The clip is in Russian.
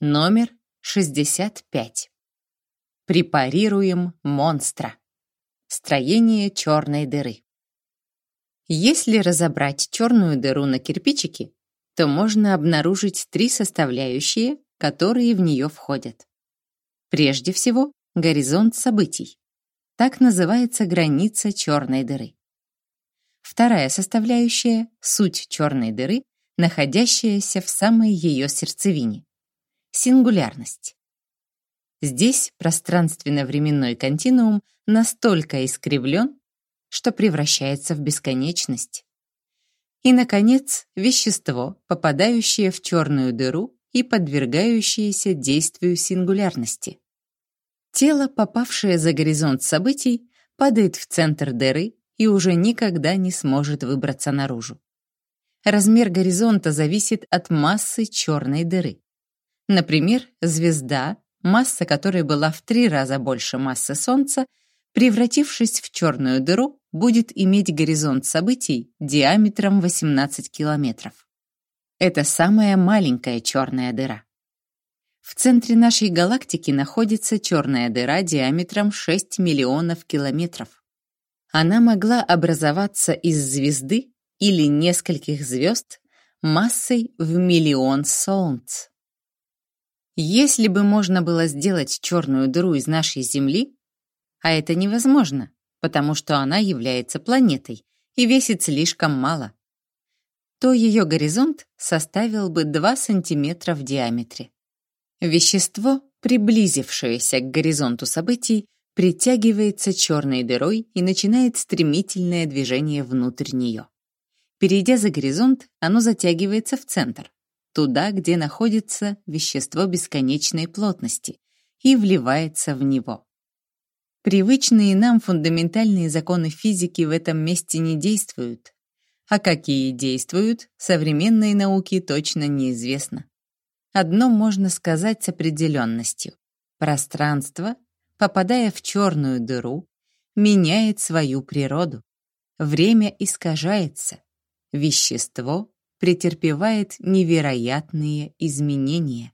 Номер 65. Препарируем монстра. Строение черной дыры. Если разобрать черную дыру на кирпичики, то можно обнаружить три составляющие, которые в нее входят. Прежде всего, горизонт событий. Так называется граница черной дыры. Вторая составляющая — суть черной дыры, находящаяся в самой ее сердцевине сингулярность. Здесь пространственно-временной континуум настолько искривлен, что превращается в бесконечность. И, наконец, вещество, попадающее в черную дыру и подвергающееся действию сингулярности. Тело, попавшее за горизонт событий, падает в центр дыры и уже никогда не сможет выбраться наружу. Размер горизонта зависит от массы черной дыры. Например, звезда, масса которой была в три раза больше массы Солнца, превратившись в черную дыру, будет иметь горизонт событий диаметром 18 километров. Это самая маленькая черная дыра. В центре нашей галактики находится черная дыра диаметром 6 миллионов километров. Она могла образоваться из звезды или нескольких звезд массой в миллион солнц. Если бы можно было сделать черную дыру из нашей Земли, а это невозможно, потому что она является планетой и весит слишком мало, то ее горизонт составил бы 2 сантиметра в диаметре. Вещество, приблизившееся к горизонту событий, притягивается черной дырой и начинает стремительное движение внутрь нее. Перейдя за горизонт, оно затягивается в центр, туда, где находится вещество бесконечной плотности, и вливается в него. Привычные нам фундаментальные законы физики в этом месте не действуют, а какие действуют, современной науке точно неизвестно. Одно можно сказать с определенностью. Пространство, попадая в черную дыру, меняет свою природу. Время искажается. Вещество претерпевает невероятные изменения.